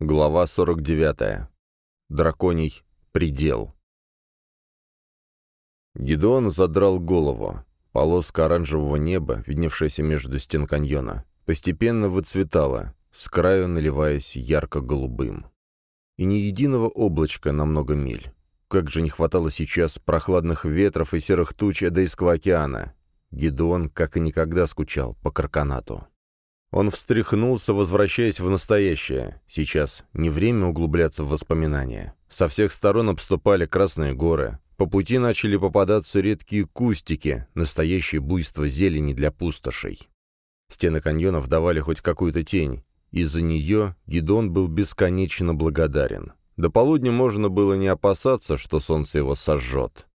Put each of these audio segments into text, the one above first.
Глава 49. Драконий предел. Гидеон задрал голову. Полоска оранжевого неба, видневшаяся между стен каньона, постепенно выцветала, с краю наливаясь ярко-голубым. И ни единого облачка на много миль. Как же не хватало сейчас прохладных ветров и серых туч Эдейского океана. Гидеон как и никогда скучал по Карканату. Он встряхнулся, возвращаясь в настоящее. Сейчас не время углубляться в воспоминания. Со всех сторон обступали красные горы. По пути начали попадаться редкие кустики, настоящее буйство зелени для пустошей. Стены каньонов давали хоть какую-то тень. Из-за нее Гидон был бесконечно благодарен. До полудня можно было не опасаться, что солнце его сожжет.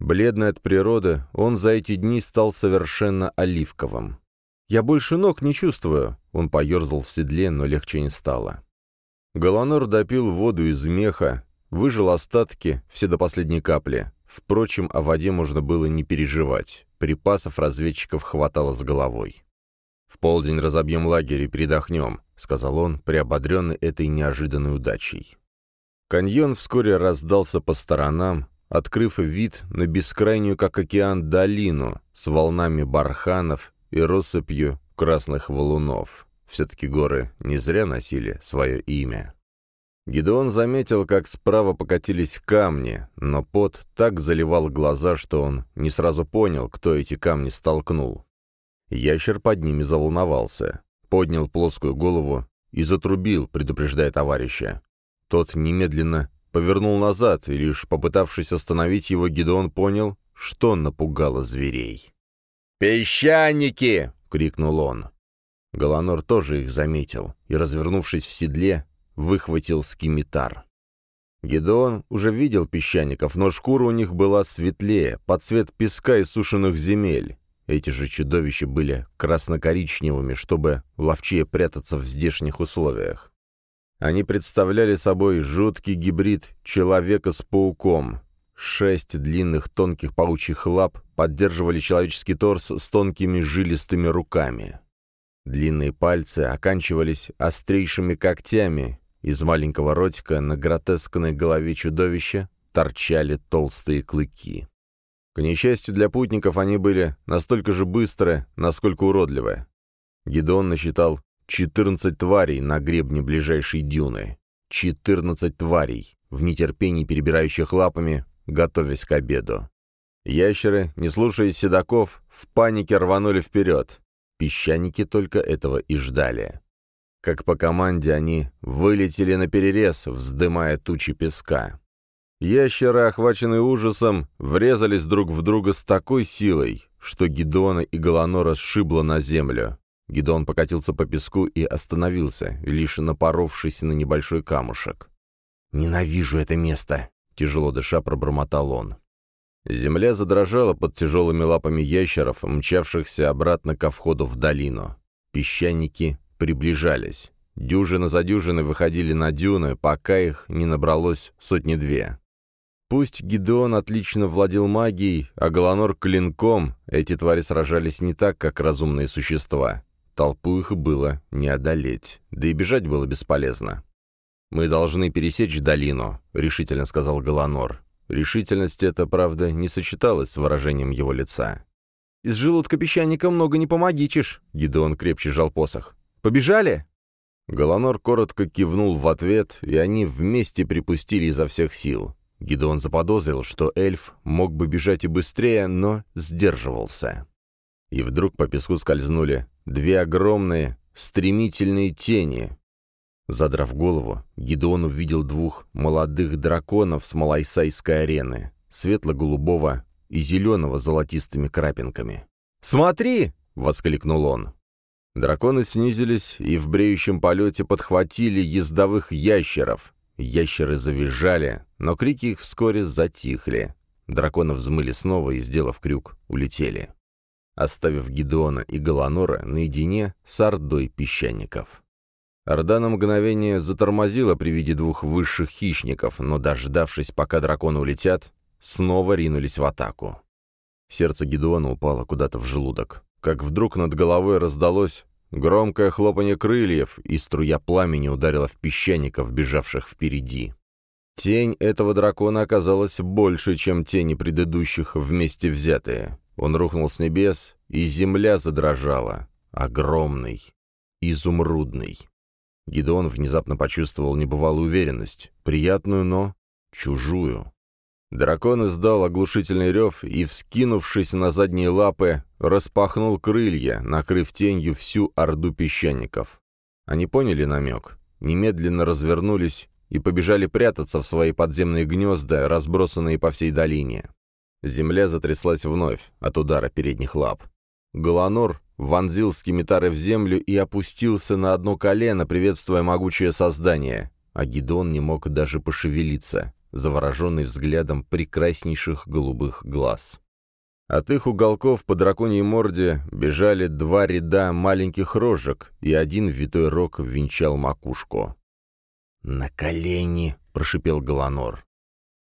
Бледный от природы, он за эти дни стал совершенно оливковым. «Я больше ног не чувствую», — он поерзал в седле, но легче не стало. Голонор допил воду из меха, выжил остатки, все до последней капли. Впрочем, о воде можно было не переживать. Припасов разведчиков хватало с головой. «В полдень разобьем лагерь и передохнем», — сказал он, приободренный этой неожиданной удачей. Каньон вскоре раздался по сторонам, открыв вид на бескрайнюю, как океан, долину с волнами барханов и россыпью красных валунов. Все-таки горы не зря носили свое имя. Гидеон заметил, как справа покатились камни, но пот так заливал глаза, что он не сразу понял, кто эти камни столкнул. Ящер под ними заволновался, поднял плоскую голову и затрубил, предупреждая товарища. Тот немедленно повернул назад, и лишь попытавшись остановить его, Гидеон понял, что напугало зверей. «Песчаники!» — крикнул он. Голонор тоже их заметил и, развернувшись в седле, выхватил скимитар. Гедеон уже видел песчаников, но шкура у них была светлее, под цвет песка и сушеных земель. Эти же чудовища были красно-коричневыми, чтобы ловчее прятаться в здешних условиях. Они представляли собой жуткий гибрид человека с пауком, Шесть длинных тонких паучьих лап поддерживали человеческий торс с тонкими жилистыми руками. Длинные пальцы оканчивались острейшими когтями, из маленького ротика на гротескной голове чудовища торчали толстые клыки. К несчастью для путников они были настолько же быстрые, насколько уродливы. Гидон насчитал 14 тварей на гребне ближайшей дюны. 14 тварей, в нетерпении перебирающих лапами, готовясь к обеду. Ящеры, не слушаясь седаков, в панике рванули вперед. Песчаники только этого и ждали. Как по команде они вылетели на перерез, вздымая тучи песка. Ящеры, охваченные ужасом, врезались друг в друга с такой силой, что Гидона и Голонора сшибло на землю. Гидон покатился по песку и остановился, лишь напоровшись на небольшой камушек. «Ненавижу это место!» — тяжело дыша пробормотал он. Земля задрожала под тяжелыми лапами ящеров, мчавшихся обратно ко входу в долину. Песчаники приближались. Дюжины за дюжиной выходили на дюны, пока их не набралось сотни-две. Пусть Гидеон отлично владел магией, а Голонор — клинком, эти твари сражались не так, как разумные существа. Толпу их было не одолеть, да и бежать было бесполезно. «Мы должны пересечь долину», — решительно сказал Галанор. Решительность эта, правда, не сочеталась с выражением его лица. «Из желудка песчаника много не помогичишь», — Гидеон крепче жал посох. «Побежали?» Галанор коротко кивнул в ответ, и они вместе припустили изо всех сил. Гидеон заподозрил, что эльф мог бы бежать и быстрее, но сдерживался. И вдруг по песку скользнули две огромные, стремительные тени, Задрав голову, Гидеон увидел двух молодых драконов с Малайсайской арены, светло-голубого и зеленого золотистыми крапинками. «Смотри!» — воскликнул он. Драконы снизились и в бреющем полете подхватили ездовых ящеров. Ящеры завизжали, но крики их вскоре затихли. Драконы взмыли снова и, сделав крюк, улетели, оставив Гидеона и Галанора наедине с ордой песчаников. Орда на мгновение затормозила при виде двух высших хищников, но, дождавшись, пока драконы улетят, снова ринулись в атаку. Сердце Гедеона упало куда-то в желудок. Как вдруг над головой раздалось громкое хлопанье крыльев, и струя пламени ударила в песчаников, бежавших впереди. Тень этого дракона оказалась больше, чем тени предыдущих вместе взятые. Он рухнул с небес, и земля задрожала. Огромный, изумрудный. Гидеон внезапно почувствовал небывалую уверенность, приятную, но чужую. Дракон издал оглушительный рев и, вскинувшись на задние лапы, распахнул крылья, накрыв тенью всю орду песчаников. Они поняли намек, немедленно развернулись и побежали прятаться в свои подземные гнезда, разбросанные по всей долине. Земля затряслась вновь от удара передних лап. Галанор вонзил скимитары в землю и опустился на одно колено, приветствуя могучее создание, а Гидон не мог даже пошевелиться, завороженный взглядом прекраснейших голубых глаз. От их уголков по драконьей морде бежали два ряда маленьких рожек, и один витой рог венчал макушку. «На колени!» — прошипел Галанор.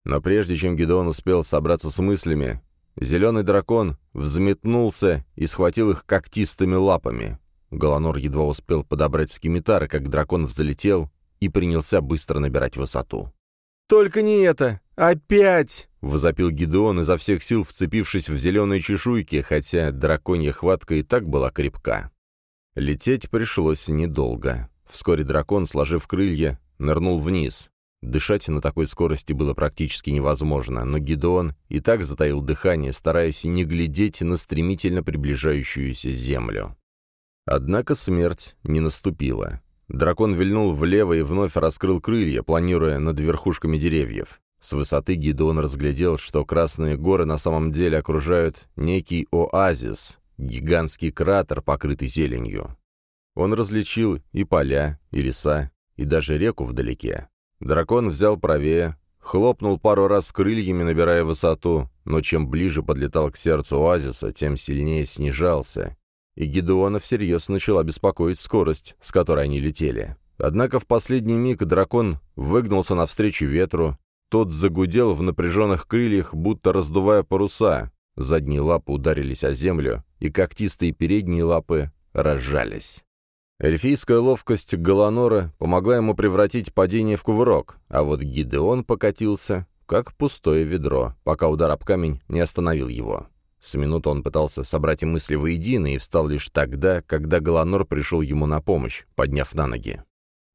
Но прежде чем Гидеон успел собраться с мыслями, зеленый дракон взметнулся и схватил их когтистыми лапами. Галанор едва успел подобрать скимитары, как дракон взлетел и принялся быстро набирать высоту. «Только не это! Опять!» — возопил Гидеон, изо всех сил вцепившись в зеленые чешуйки, хотя драконья хватка и так была крепка. Лететь пришлось недолго. Вскоре дракон, сложив крылья, нырнул вниз. Дышать на такой скорости было практически невозможно, но Гидеон и так затаил дыхание, стараясь не глядеть на стремительно приближающуюся землю. Однако смерть не наступила. Дракон вильнул влево и вновь раскрыл крылья, планируя над верхушками деревьев. С высоты Гидеон разглядел, что красные горы на самом деле окружают некий оазис, гигантский кратер, покрытый зеленью. Он различил и поля, и леса, и даже реку вдалеке. Дракон взял правее, хлопнул пару раз крыльями, набирая высоту, но чем ближе подлетал к сердцу оазиса, тем сильнее снижался. И Гидеона всерьез начала беспокоить скорость, с которой они летели. Однако в последний миг дракон выгнулся навстречу ветру, тот загудел в напряженных крыльях, будто раздувая паруса. Задние лапы ударились о землю, и когтистые передние лапы разжались. Эльфийская ловкость Галанора помогла ему превратить падение в кувырок, а вот Гидеон покатился, как пустое ведро, пока удар об камень не остановил его. С минуту он пытался собрать мысли воедино и встал лишь тогда, когда Галанор пришел ему на помощь, подняв на ноги.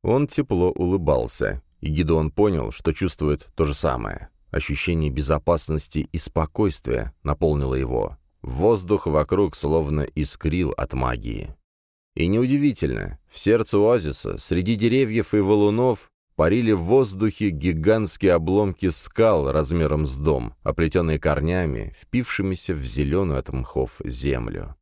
Он тепло улыбался, и Гидеон понял, что чувствует то же самое. Ощущение безопасности и спокойствия наполнило его. Воздух вокруг словно искрил от магии. И неудивительно, в сердце оазиса, среди деревьев и валунов, парили в воздухе гигантские обломки скал размером с дом, оплетенные корнями, впившимися в зеленую от мхов землю.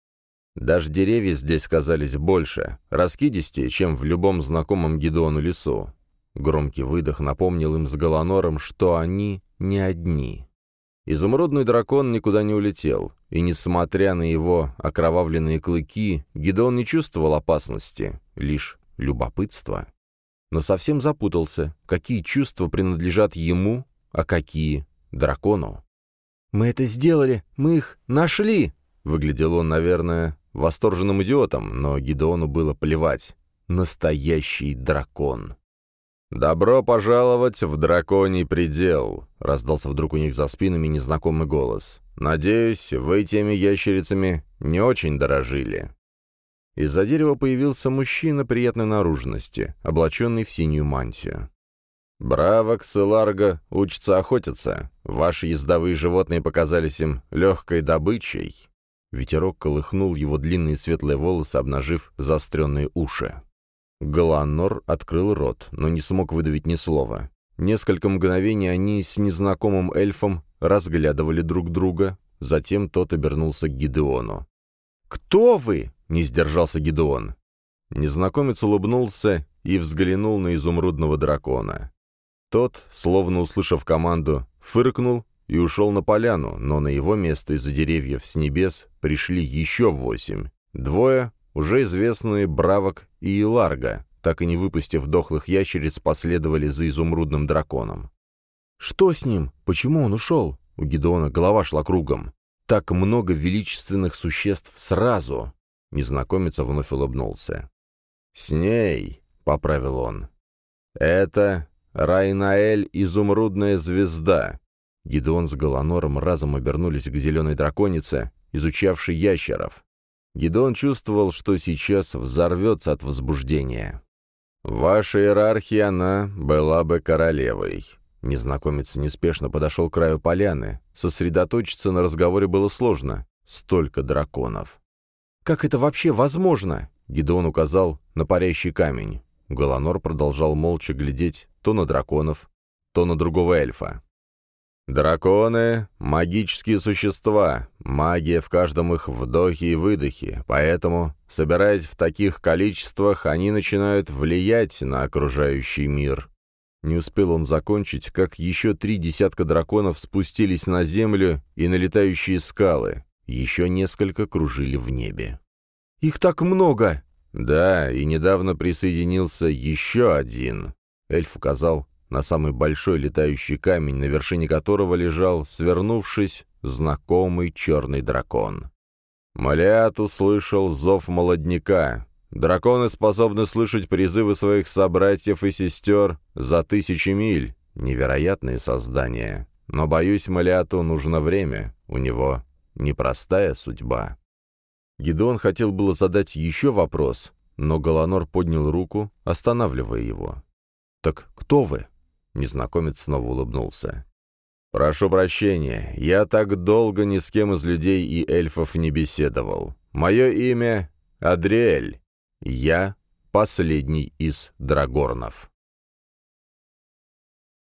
Даже деревья здесь казались больше, раскидистее, чем в любом знакомом Гедеону лесу. Громкий выдох напомнил им с Галанором, что они не одни. Изумрудный дракон никуда не улетел, и, несмотря на его окровавленные клыки, Гидеон не чувствовал опасности, лишь любопытство. Но совсем запутался, какие чувства принадлежат ему, а какие — дракону. «Мы это сделали! Мы их нашли!» Выглядел он, наверное, восторженным идиотом, но Гидеону было плевать. Настоящий дракон. «Добро пожаловать в драконий предел!» — раздался вдруг у них за спинами незнакомый голос. «Надеюсь, вы теми ящерицами не очень дорожили». Из-за дерева появился мужчина приятной наружности, облаченный в синюю мантию. «Браво, Кселарго, учится охотиться. Ваши ездовые животные показались им легкой добычей». Ветерок колыхнул его длинные светлые волосы, обнажив заостренные уши. Галаннор открыл рот, но не смог выдавить ни слова. Несколько мгновений они с незнакомым эльфом разглядывали друг друга, затем тот обернулся к Гидеону. «Кто вы?» — не сдержался Гидеон. Незнакомец улыбнулся и взглянул на изумрудного дракона. Тот, словно услышав команду, фыркнул и ушел на поляну, но на его место из-за деревьев с небес пришли еще восемь. Двое уже известные Бравок и Иларга, так и не выпустив дохлых ящериц, последовали за изумрудным драконом. «Что с ним? Почему он ушел?» У Гедеона голова шла кругом. Так много величественных существ сразу. Незнакомец вновь улыбнулся. «С ней», — поправил он. «Это Райнаэль Изумрудная Звезда». Гидеон с Галанором разом обернулись к зеленой драконице, изучавшей ящеров. Гидеон чувствовал, что сейчас взорвется от возбуждения. «В вашей иерархии она была бы королевой». Незнакомец неспешно подошел к краю поляны. Сосредоточиться на разговоре было сложно. Столько драконов. «Как это вообще возможно?» Гидеон указал на парящий камень. Галанор продолжал молча глядеть то на драконов, то на другого эльфа. «Драконы — магические существа, магия в каждом их вдохе и выдохе, поэтому, собираясь в таких количествах, они начинают влиять на окружающий мир». Не успел он закончить, как еще три десятка драконов спустились на землю и на летающие скалы. Еще несколько кружили в небе. «Их так много!» «Да, и недавно присоединился еще один», — эльф указал на самый большой летающий камень, на вершине которого лежал, свернувшись, знакомый черный дракон. Малиат услышал зов молодняка. Драконы способны слышать призывы своих собратьев и сестер за тысячи миль. Невероятные создания. Но, боюсь, Малиату нужно время. У него непростая судьба. Гидеон хотел было задать еще вопрос, но Галанор поднял руку, останавливая его. «Так кто вы?» Незнакомец снова улыбнулся. «Прошу прощения, я так долго ни с кем из людей и эльфов не беседовал. Мое имя — Адриэль. Я — последний из Драгорнов».